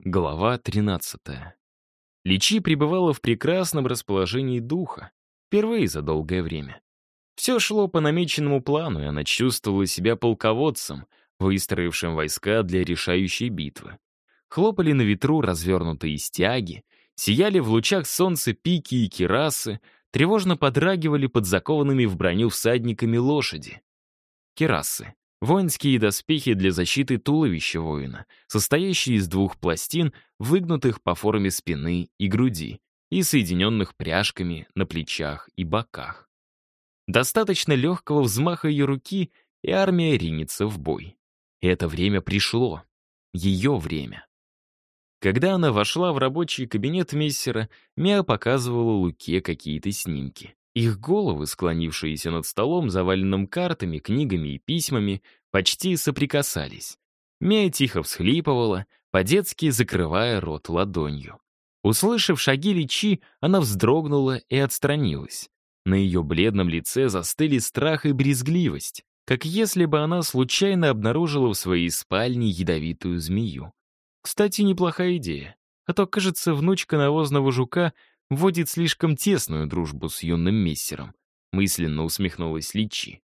Глава 13. Личи пребывала в прекрасном расположении духа, впервые за долгое время. Все шло по намеченному плану, и она чувствовала себя полководцем, выстроившим войска для решающей битвы. Хлопали на ветру развернутые стяги, сияли в лучах солнца пики и кирасы, тревожно подрагивали под закованными в броню всадниками лошади. Кирасы Воинские доспехи для защиты туловища воина, состоящие из двух пластин, выгнутых по форме спины и груди, и соединенных пряжками на плечах и боках. Достаточно легкого взмаха ее руки, и армия ринется в бой. И это время пришло. Ее время. Когда она вошла в рабочий кабинет мессера, Мия показывала Луке какие-то снимки. Их головы, склонившиеся над столом, заваленным картами, книгами и письмами, почти соприкасались. Мия тихо всхлипывала, по-детски закрывая рот ладонью. Услышав шаги Личи, она вздрогнула и отстранилась. На ее бледном лице застыли страх и брезгливость, как если бы она случайно обнаружила в своей спальне ядовитую змею. Кстати, неплохая идея. А то, кажется, внучка навозного жука вводит слишком тесную дружбу с юным мессером. Мысленно усмехнулась Личи.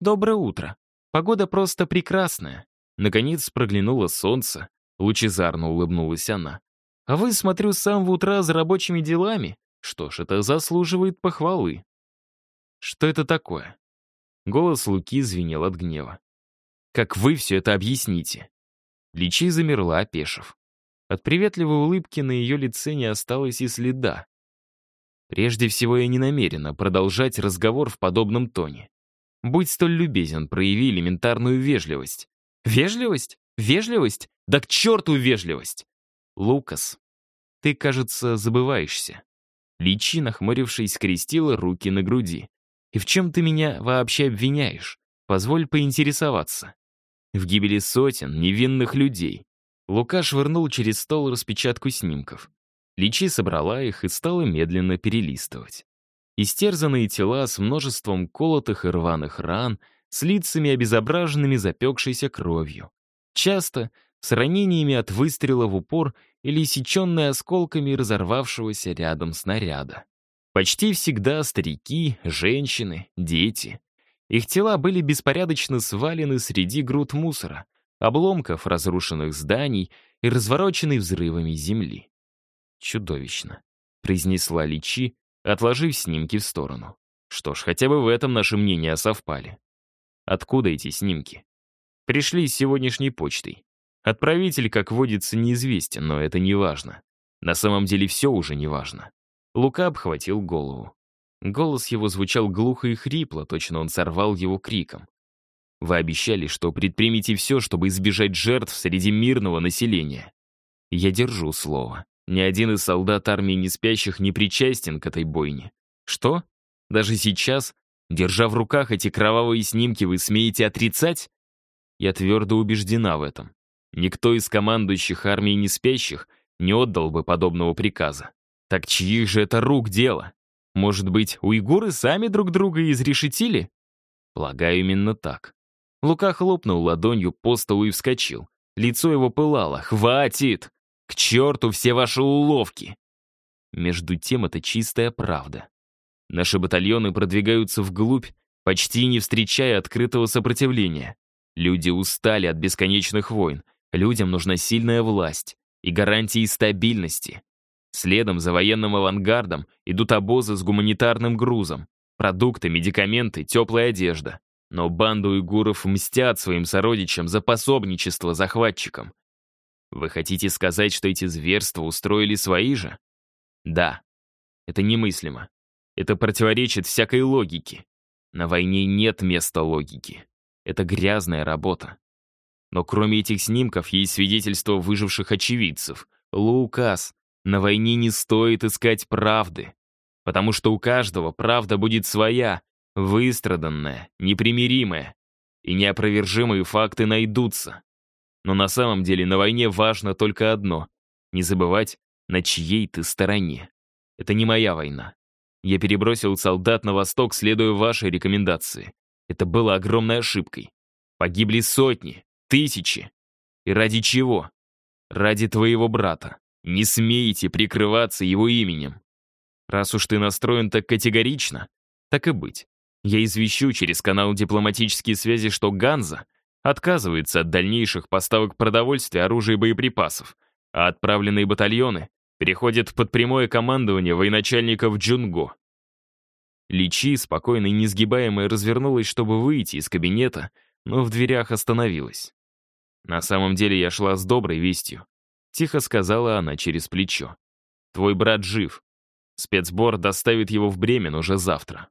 «Доброе утро. Погода просто прекрасная». Наконец проглянуло солнце. Лучезарно улыбнулась она. «А вы, смотрю, с самого утра за рабочими делами? Что ж, это заслуживает похвалы». «Что это такое?» Голос Луки звенел от гнева. «Как вы все это объясните?» Личи замерла, опешив. От приветливой улыбки на ее лице не осталось и следа. Прежде всего, я не намерена продолжать разговор в подобном тоне. Будь столь любезен, прояви элементарную вежливость. Вежливость? Вежливость? Да к черту вежливость! Лукас, ты, кажется, забываешься. Личи, нахмурившись, скрестила руки на груди. И в чем ты меня вообще обвиняешь? Позволь поинтересоваться. В гибели сотен невинных людей. Лука швырнул через стол распечатку снимков. Личи собрала их и стала медленно перелистывать. Истерзанные тела с множеством колотых и рваных ран, с лицами, обезображенными запекшейся кровью. Часто с ранениями от выстрела в упор или сеченные осколками разорвавшегося рядом снаряда. Почти всегда старики, женщины, дети. Их тела были беспорядочно свалены среди груд мусора, обломков разрушенных зданий и развороченной взрывами земли. «Чудовищно», — произнесла Личи, отложив снимки в сторону. Что ж, хотя бы в этом наши мнения совпали. Откуда эти снимки? Пришли с сегодняшней почтой. Отправитель, как водится, неизвестен, но это не важно. На самом деле все уже не важно. Лука обхватил голову. Голос его звучал глухо и хрипло, точно он сорвал его криком. Вы обещали, что предпримете все, чтобы избежать жертв среди мирного населения. Я держу слово. Ни один из солдат армии неспящих не причастен к этой бойне. Что? Даже сейчас, держа в руках эти кровавые снимки, вы смеете отрицать? Я твердо убеждена в этом. Никто из командующих армией неспящих не отдал бы подобного приказа. Так чьих же это рук дело? Может быть, уйгуры сами друг друга изрешетили? Полагаю, именно так. Лука хлопнул ладонью по столу и вскочил. Лицо его пылало. «Хватит! К черту все ваши уловки! Между тем это чистая правда. Наши батальоны продвигаются вглубь, почти не встречая открытого сопротивления. Люди устали от бесконечных войн. Людям нужна сильная власть и гарантии стабильности. Следом за военным авангардом идут обозы с гуманитарным грузом, продукты, медикаменты, теплая одежда. Но банду уйгуров мстят своим сородичам за пособничество захватчикам. Вы хотите сказать, что эти зверства устроили свои же? Да. Это немыслимо. Это противоречит всякой логике. На войне нет места логики. Это грязная работа. Но кроме этих снимков есть свидетельства выживших очевидцев. Лукас, на войне не стоит искать правды. Потому что у каждого правда будет своя, выстраданная, непримиримая. И неопровержимые факты найдутся. Но на самом деле на войне важно только одно — не забывать, на чьей ты стороне. Это не моя война. Я перебросил солдат на восток, следуя вашей рекомендации. Это было огромной ошибкой. Погибли сотни, тысячи. И ради чего? Ради твоего брата. Не смейте прикрываться его именем. Раз уж ты настроен так категорично, так и быть. Я извещу через канал дипломатические связи, что Ганза отказывается от дальнейших поставок продовольствия, оружия и боеприпасов, а отправленные батальоны переходят под прямое командование военачальников Джунго. Личи, спокойно и несгибаемая, развернулась, чтобы выйти из кабинета, но в дверях остановилась. «На самом деле я шла с доброй вестью», — тихо сказала она через плечо. «Твой брат жив. Спецбор доставит его в Бремен уже завтра».